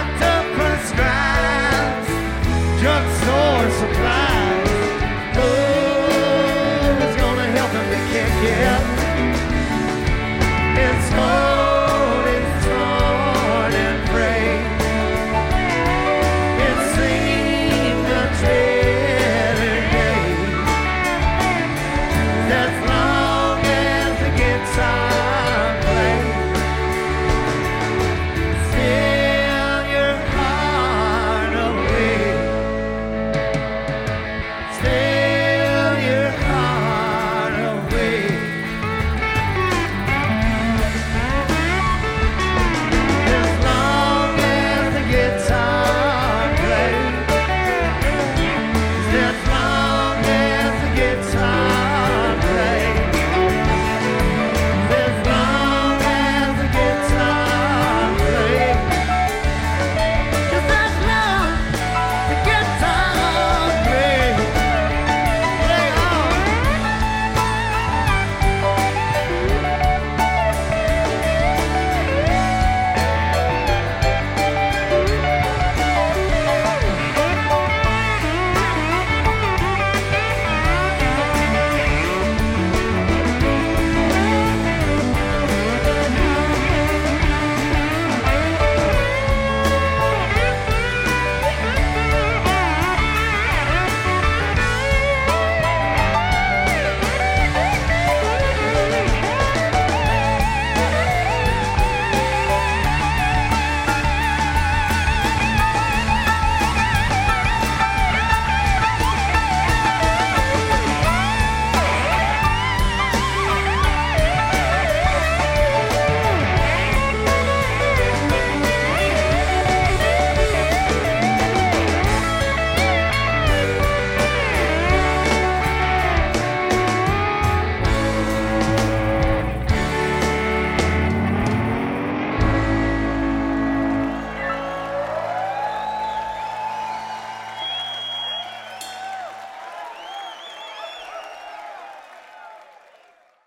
Doctor prescribes drugstore supplies.